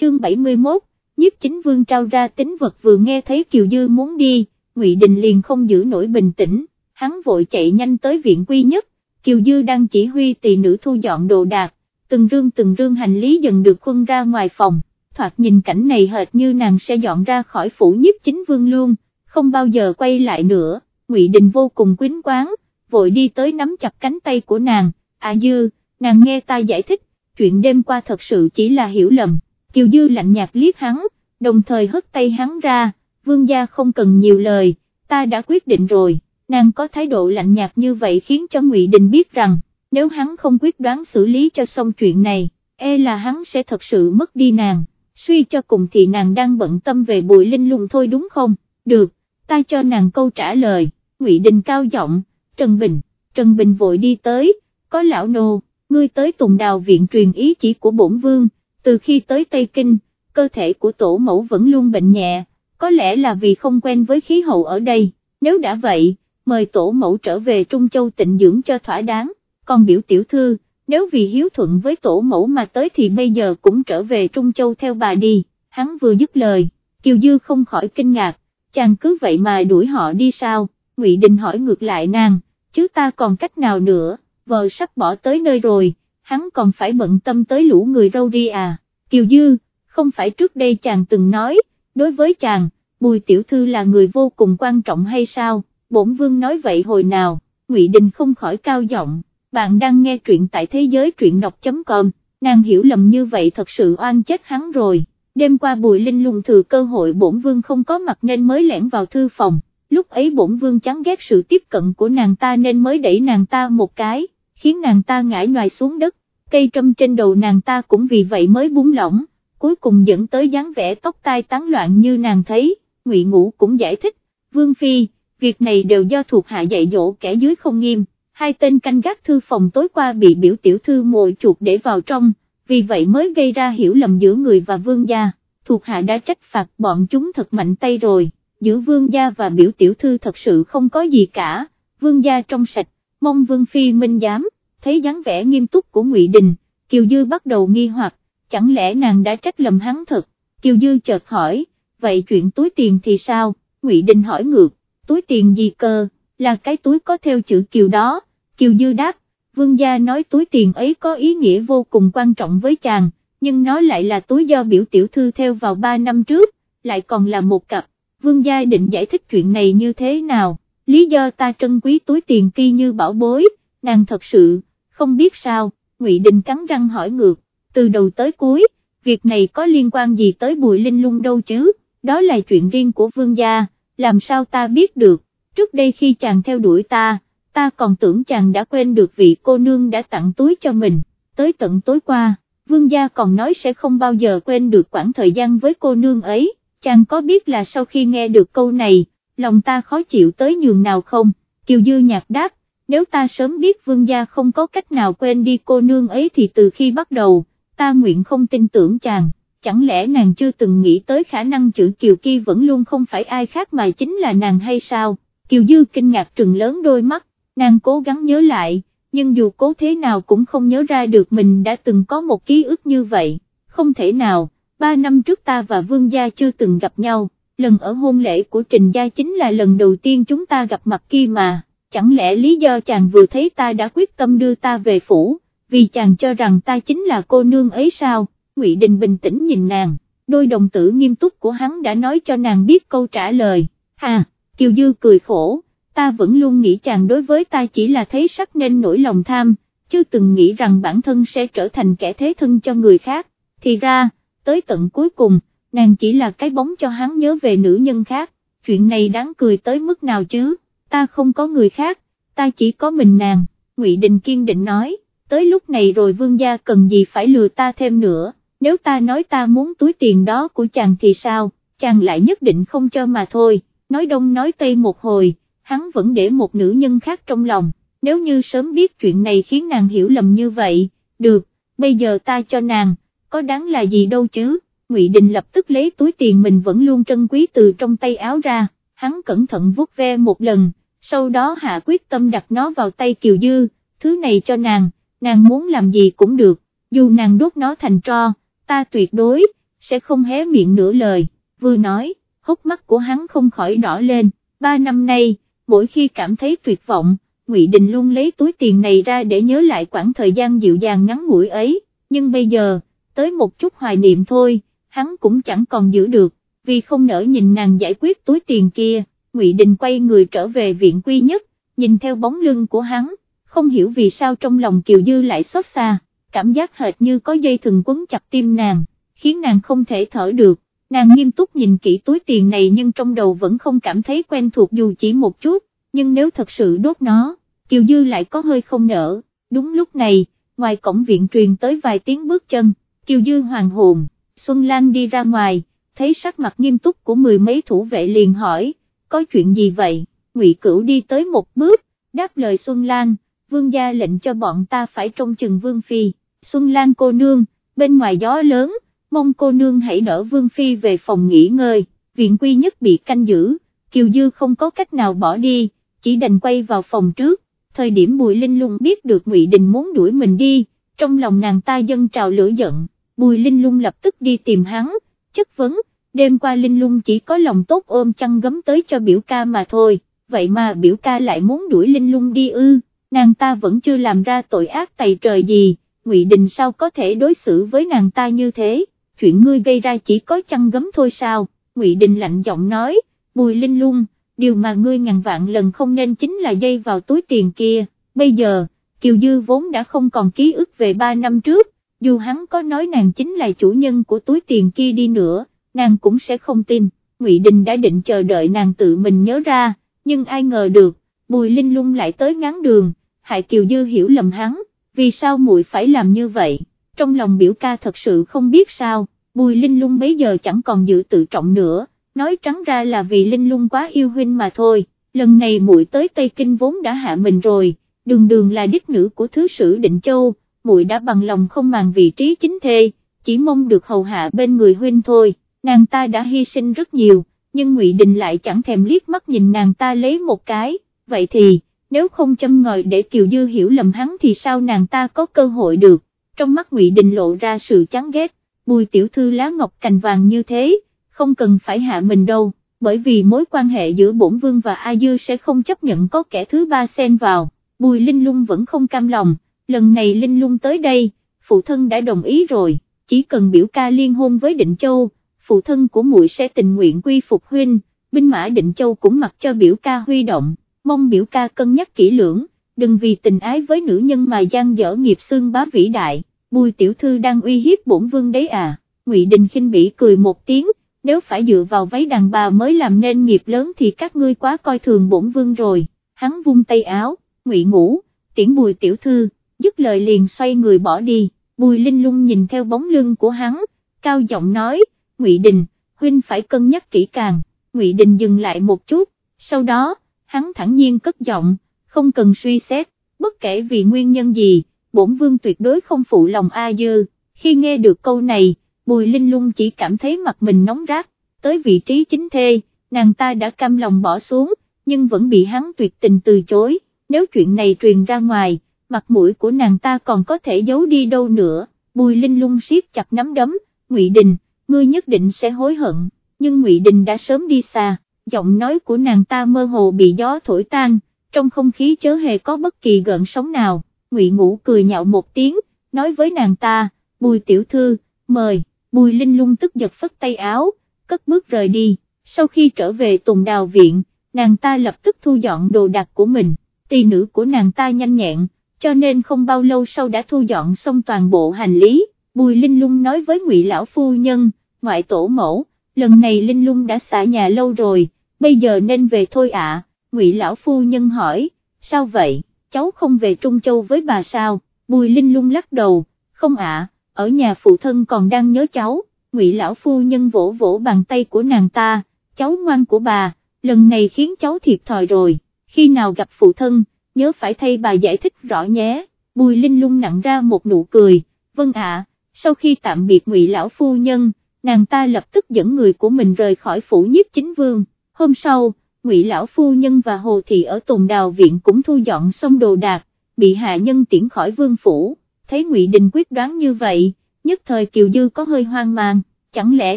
chương 71, nhiếp chính vương trao ra tính vật vừa nghe thấy Kiều Dư muốn đi, Ngụy Đình liền không giữ nổi bình tĩnh, hắn vội chạy nhanh tới viện quy nhất, Kiều Dư đang chỉ huy tỳ nữ thu dọn đồ đạc, từng rương từng rương hành lý dần được khuân ra ngoài phòng, thoạt nhìn cảnh này hệt như nàng sẽ dọn ra khỏi phủ nhiếp chính vương luôn, không bao giờ quay lại nữa, Ngụy Đình vô cùng quyến quán, vội đi tới nắm chặt cánh tay của nàng, à Dư, nàng nghe ta giải thích, chuyện đêm qua thật sự chỉ là hiểu lầm, Kiều Dư lạnh nhạt liếc hắn, đồng thời hất tay hắn ra, vương gia không cần nhiều lời, ta đã quyết định rồi, nàng có thái độ lạnh nhạt như vậy khiến cho Ngụy Đình biết rằng, nếu hắn không quyết đoán xử lý cho xong chuyện này, e là hắn sẽ thật sự mất đi nàng, suy cho cùng thì nàng đang bận tâm về bùi linh lùng thôi đúng không, được, ta cho nàng câu trả lời, Ngụy Đình cao giọng, Trần Bình, Trần Bình vội đi tới, có lão nô, ngươi tới tùng đào viện truyền ý chỉ của bổn vương, từ khi tới Tây Kinh, cơ thể của tổ mẫu vẫn luôn bệnh nhẹ, có lẽ là vì không quen với khí hậu ở đây, nếu đã vậy, mời tổ mẫu trở về Trung Châu tịnh dưỡng cho thỏa đáng, còn biểu tiểu thư, nếu vì hiếu thuận với tổ mẫu mà tới thì bây giờ cũng trở về Trung Châu theo bà đi, hắn vừa dứt lời, Kiều Dư không khỏi kinh ngạc, chàng cứ vậy mà đuổi họ đi sao, Ngụy Đình hỏi ngược lại nàng, chứ ta còn cách nào nữa, vợ sắp bỏ tới nơi rồi, hắn còn phải bận tâm tới lũ người râu ri à, Kiều Dư, không phải trước đây chàng từng nói, đối với chàng, Bùi Tiểu Thư là người vô cùng quan trọng hay sao, bổn vương nói vậy hồi nào, Ngụy Đình không khỏi cao giọng, bạn đang nghe truyện tại thế giới truyện đọc.com, nàng hiểu lầm như vậy thật sự oan chết hắn rồi, đêm qua Bùi Linh lùng thừa cơ hội bổn vương không có mặt nên mới lẻn vào thư phòng, lúc ấy bổn vương chán ghét sự tiếp cận của nàng ta nên mới đẩy nàng ta một cái, khiến nàng ta ngã ngoài xuống đất, cây trâm trên đầu nàng ta cũng vì vậy mới búng lỏng, cuối cùng dẫn tới dáng vẻ tóc tai tán loạn như nàng thấy, Ngụy Ngũ cũng giải thích, Vương Phi, việc này đều do thuộc hạ dạy dỗ kẻ dưới không nghiêm, hai tên canh gác thư phòng tối qua bị biểu tiểu thư mồi chuột để vào trong, vì vậy mới gây ra hiểu lầm giữa người và vương gia, thuộc hạ đã trách phạt bọn chúng thật mạnh tay rồi, giữa vương gia và biểu tiểu thư thật sự không có gì cả, vương gia trong sạch, mong vương phi minh giám, thấy dáng vẻ nghiêm túc của ngụy Đình, Kiều Dư bắt đầu nghi hoặc, chẳng lẽ nàng đã trách lầm hắn thật, Kiều Dư chợt hỏi, vậy chuyện túi tiền thì sao, ngụy Đình hỏi ngược, túi tiền gì cơ, là cái túi có theo chữ Kiều đó, Kiều Dư đáp, vương gia nói túi tiền ấy có ý nghĩa vô cùng quan trọng với chàng, nhưng nó lại là túi do biểu tiểu thư theo vào 3 năm trước, lại còn là một cặp, vương gia định giải thích chuyện này như thế nào, lý do ta trân quý túi tiền kia như bảo bối, nàng thật sự, không biết sao, Ngụy Đình cắn răng hỏi ngược, từ đầu tới cuối, việc này có liên quan gì tới Bùi Linh Lung đâu chứ, đó là chuyện riêng của vương gia, làm sao ta biết được, trước đây khi chàng theo đuổi ta, ta còn tưởng chàng đã quên được vị cô nương đã tặng túi cho mình, tới tận tối qua, vương gia còn nói sẽ không bao giờ quên được quãng thời gian với cô nương ấy, chàng có biết là sau khi nghe được câu này, lòng ta khó chịu tới nhường nào không, Kiều Dư nhạc đáp, nếu ta sớm biết vương gia không có cách nào quên đi cô nương ấy thì từ khi bắt đầu, ta nguyện không tin tưởng chàng, chẳng lẽ nàng chưa từng nghĩ tới khả năng chữ Kiều Ki vẫn luôn không phải ai khác mà chính là nàng hay sao, Kiều Dư kinh ngạc trừng lớn đôi mắt, nàng cố gắng nhớ lại, nhưng dù cố thế nào cũng không nhớ ra được mình đã từng có một ký ức như vậy, không thể nào, ba năm trước ta và vương gia chưa từng gặp nhau, lần ở hôn lễ của Trình Gia chính là lần đầu tiên chúng ta gặp mặt kia mà, chẳng lẽ lý do chàng vừa thấy ta đã quyết tâm đưa ta về phủ, vì chàng cho rằng ta chính là cô nương ấy sao, Ngụy Đình bình tĩnh nhìn nàng, đôi đồng tử nghiêm túc của hắn đã nói cho nàng biết câu trả lời, hà, Kiều Dư cười khổ ta vẫn luôn nghĩ chàng đối với ta chỉ là thấy sắc nên nổi lòng tham, chưa từng nghĩ rằng bản thân sẽ trở thành kẻ thế thân cho người khác, thì ra, tới tận cuối cùng, nàng chỉ là cái bóng cho hắn nhớ về nữ nhân khác, chuyện này đáng cười tới mức nào chứ, ta không có người khác, ta chỉ có mình nàng, Ngụy Đình kiên định nói, tới lúc này rồi vương gia cần gì phải lừa ta thêm nữa, nếu ta nói ta muốn túi tiền đó của chàng thì sao, chàng lại nhất định không cho mà thôi, nói đông nói tây một hồi hắn vẫn để một nữ nhân khác trong lòng, nếu như sớm biết chuyện này khiến nàng hiểu lầm như vậy, được, bây giờ ta cho nàng, có đáng là gì đâu chứ, Ngụy Đình lập tức lấy túi tiền mình vẫn luôn trân quý từ trong tay áo ra, hắn cẩn thận vuốt ve một lần, sau đó hạ quyết tâm đặt nó vào tay Kiều Dư, thứ này cho nàng, nàng muốn làm gì cũng được, dù nàng đốt nó thành tro, ta tuyệt đối, sẽ không hé miệng nửa lời, vừa nói, hốc mắt của hắn không khỏi đỏ lên, ba năm nay, mỗi khi cảm thấy tuyệt vọng, Ngụy Đình luôn lấy túi tiền này ra để nhớ lại quãng thời gian dịu dàng ngắn ngủi ấy, nhưng bây giờ, tới một chút hoài niệm thôi, hắn cũng chẳng còn giữ được, vì không nỡ nhìn nàng giải quyết túi tiền kia, Ngụy Đình quay người trở về viện quy nhất, nhìn theo bóng lưng của hắn, không hiểu vì sao trong lòng Kiều Dư lại xót xa, cảm giác hệt như có dây thừng quấn chặt tim nàng, khiến nàng không thể thở được, nàng nghiêm túc nhìn kỹ túi tiền này nhưng trong đầu vẫn không cảm thấy quen thuộc dù chỉ một chút, nhưng nếu thật sự đốt nó, Kiều Dư lại có hơi không nở, đúng lúc này, ngoài cổng viện truyền tới vài tiếng bước chân, Kiều Dư hoàng hồn, Xuân Lan đi ra ngoài, thấy sắc mặt nghiêm túc của mười mấy thủ vệ liền hỏi, có chuyện gì vậy, Ngụy Cửu đi tới một bước, đáp lời Xuân Lan, vương gia lệnh cho bọn ta phải trông chừng vương phi, Xuân Lan cô nương, bên ngoài gió lớn, mong cô nương hãy đỡ vương phi về phòng nghỉ ngơi, viện quy nhất bị canh giữ, Kiều Dư không có cách nào bỏ đi, chỉ đành quay vào phòng trước, thời điểm Bùi Linh Lung biết được Ngụy Đình muốn đuổi mình đi, trong lòng nàng ta dâng trào lửa giận, Bùi Linh Lung lập tức đi tìm hắn, chất vấn, đêm qua Linh Lung chỉ có lòng tốt ôm chăn gấm tới cho biểu ca mà thôi, vậy mà biểu ca lại muốn đuổi Linh Lung đi ư, nàng ta vẫn chưa làm ra tội ác tày trời gì, Ngụy Đình sao có thể đối xử với nàng ta như thế, chuyện ngươi gây ra chỉ có chăn gấm thôi sao, Ngụy Đình lạnh giọng nói, Bùi Linh Lung, điều mà ngươi ngàn vạn lần không nên chính là dây vào túi tiền kia, bây giờ, Kiều Dư vốn đã không còn ký ức về ba năm trước, dù hắn có nói nàng chính là chủ nhân của túi tiền kia đi nữa, nàng cũng sẽ không tin, Ngụy Đình đã định chờ đợi nàng tự mình nhớ ra, nhưng ai ngờ được, Bùi Linh Lung lại tới ngán đường, hải Kiều Dư hiểu lầm hắn, vì sao muội phải làm như vậy, trong lòng biểu ca thật sự không biết sao, Bùi Linh Lung bấy giờ chẳng còn giữ tự trọng nữa nói trắng ra là vì Linh Lung quá yêu huynh mà thôi, lần này muội tới Tây Kinh vốn đã hạ mình rồi, đường đường là đích nữ của thứ sử Định Châu, muội đã bằng lòng không màng vị trí chính thê, chỉ mong được hầu hạ bên người huynh thôi, nàng ta đã hy sinh rất nhiều, nhưng Ngụy Đình lại chẳng thèm liếc mắt nhìn nàng ta lấy một cái, vậy thì, nếu không châm ngòi để Kiều Dư hiểu lầm hắn thì sao nàng ta có cơ hội được, trong mắt Ngụy Đình lộ ra sự chán ghét, bùi tiểu thư lá ngọc cành vàng như thế không cần phải hạ mình đâu, bởi vì mối quan hệ giữa bổn vương và A Dư sẽ không chấp nhận có kẻ thứ ba xen vào, Bùi Linh Lung vẫn không cam lòng, lần này Linh Lung tới đây, phụ thân đã đồng ý rồi, chỉ cần biểu ca liên hôn với Định Châu, phụ thân của muội sẽ tình nguyện quy phục huynh, binh mã Định Châu cũng mặc cho biểu ca huy động, mong biểu ca cân nhắc kỹ lưỡng, đừng vì tình ái với nữ nhân mà gian dở nghiệp xương bá vĩ đại, Bùi tiểu thư đang uy hiếp bổn vương đấy à, Ngụy Đình khinh bỉ cười một tiếng, nếu phải dựa vào váy đàn bà mới làm nên nghiệp lớn thì các ngươi quá coi thường bổn vương rồi, hắn vung tay áo, ngụy ngủ, tiễn bùi tiểu thư, dứt lời liền xoay người bỏ đi, bùi linh lung nhìn theo bóng lưng của hắn, cao giọng nói, ngụy đình, huynh phải cân nhắc kỹ càng, ngụy đình dừng lại một chút, sau đó, hắn thẳng nhiên cất giọng, không cần suy xét, bất kể vì nguyên nhân gì, bổn vương tuyệt đối không phụ lòng A Dư, khi nghe được câu này, Bùi Linh Lung chỉ cảm thấy mặt mình nóng rát, tới vị trí chính thê, nàng ta đã cam lòng bỏ xuống, nhưng vẫn bị hắn tuyệt tình từ chối, nếu chuyện này truyền ra ngoài, mặt mũi của nàng ta còn có thể giấu đi đâu nữa, Bùi Linh Lung siết chặt nắm đấm, Ngụy Đình, ngươi nhất định sẽ hối hận, nhưng Ngụy Đình đã sớm đi xa, giọng nói của nàng ta mơ hồ bị gió thổi tan, trong không khí chớ hề có bất kỳ gợn sóng nào, Ngụy Ngũ cười nhạo một tiếng, nói với nàng ta, Bùi tiểu thư, mời. Bùi Linh lung tức giật phất tay áo, cất bước rời đi, sau khi trở về Tùng Đào Viện, nàng ta lập tức thu dọn đồ đạc của mình, tỳ nữ của nàng ta nhanh nhẹn, cho nên không bao lâu sau đã thu dọn xong toàn bộ hành lý, Bùi Linh lung nói với ngụy Lão Phu Nhân, ngoại tổ mẫu, lần này Linh lung đã xả nhà lâu rồi, bây giờ nên về thôi ạ, ngụy Lão Phu Nhân hỏi, sao vậy, cháu không về Trung Châu với bà sao, Bùi Linh lung lắc đầu, không ạ ở nhà phụ thân còn đang nhớ cháu, ngụy lão phu nhân vỗ vỗ bàn tay của nàng ta, cháu ngoan của bà, lần này khiến cháu thiệt thòi rồi, khi nào gặp phụ thân, nhớ phải thay bà giải thích rõ nhé, bùi linh lung nặng ra một nụ cười, vâng ạ, sau khi tạm biệt ngụy lão phu nhân, nàng ta lập tức dẫn người của mình rời khỏi phủ nhiếp chính vương, hôm sau, ngụy lão phu nhân và hồ thị ở tùng đào viện cũng thu dọn xong đồ đạc, bị hạ nhân tiễn khỏi vương phủ. Thấy Ngụy Đình quyết đoán như vậy, nhất thời Kiều Dư có hơi hoang mang, chẳng lẽ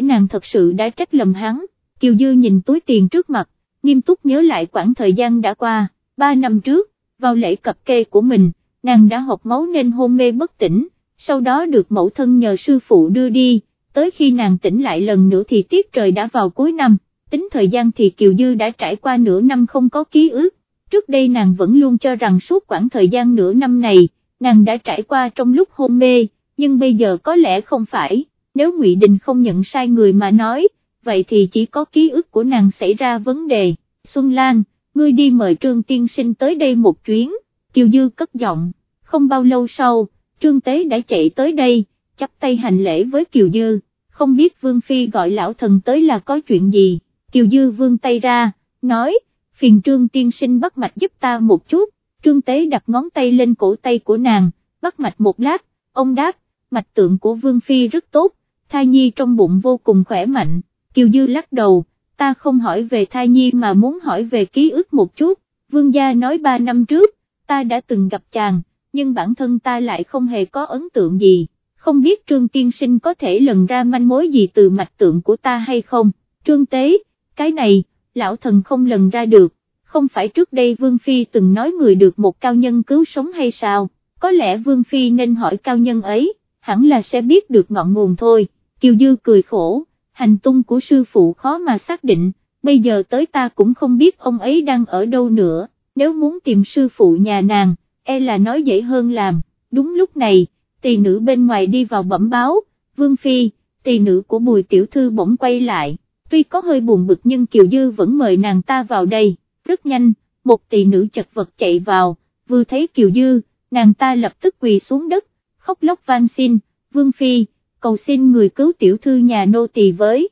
nàng thật sự đã trách lầm hắn, Kiều Dư nhìn túi tiền trước mặt, nghiêm túc nhớ lại quãng thời gian đã qua, ba năm trước, vào lễ cập kê của mình, nàng đã học máu nên hôn mê bất tỉnh, sau đó được mẫu thân nhờ sư phụ đưa đi, tới khi nàng tỉnh lại lần nữa thì tiết trời đã vào cuối năm, tính thời gian thì Kiều Dư đã trải qua nửa năm không có ký ức, trước đây nàng vẫn luôn cho rằng suốt quãng thời gian nửa năm này, nàng đã trải qua trong lúc hôn mê, nhưng bây giờ có lẽ không phải, nếu Ngụy Đình không nhận sai người mà nói, vậy thì chỉ có ký ức của nàng xảy ra vấn đề, Xuân Lan, ngươi đi mời Trương Tiên Sinh tới đây một chuyến, Kiều Dư cất giọng, không bao lâu sau, Trương Tế đã chạy tới đây, chắp tay hành lễ với Kiều Dư, không biết Vương Phi gọi lão thần tới là có chuyện gì, Kiều Dư vương tay ra, nói, phiền Trương Tiên Sinh bắt mạch giúp ta một chút, Trương Tế đặt ngón tay lên cổ tay của nàng, bắt mạch một lát, ông đáp, mạch tượng của Vương Phi rất tốt, thai nhi trong bụng vô cùng khỏe mạnh, Kiều Dư lắc đầu, ta không hỏi về thai nhi mà muốn hỏi về ký ức một chút, Vương gia nói ba năm trước, ta đã từng gặp chàng, nhưng bản thân ta lại không hề có ấn tượng gì, không biết Trương Tiên Sinh có thể lần ra manh mối gì từ mạch tượng của ta hay không, Trương Tế, cái này, lão thần không lần ra được, không phải trước đây Vương Phi từng nói người được một cao nhân cứu sống hay sao, có lẽ Vương Phi nên hỏi cao nhân ấy, hẳn là sẽ biết được ngọn nguồn thôi, Kiều Dư cười khổ, hành tung của sư phụ khó mà xác định, bây giờ tới ta cũng không biết ông ấy đang ở đâu nữa, nếu muốn tìm sư phụ nhà nàng, e là nói dễ hơn làm, đúng lúc này, tỳ nữ bên ngoài đi vào bẩm báo, Vương Phi, tỳ nữ của Bùi Tiểu Thư bỗng quay lại, tuy có hơi buồn bực nhưng Kiều Dư vẫn mời nàng ta vào đây, rất nhanh, một tỳ nữ chật vật chạy vào, vừa thấy Kiều Dư, nàng ta lập tức quỳ xuống đất, khóc lóc van xin, Vương Phi, cầu xin người cứu tiểu thư nhà nô tỳ với.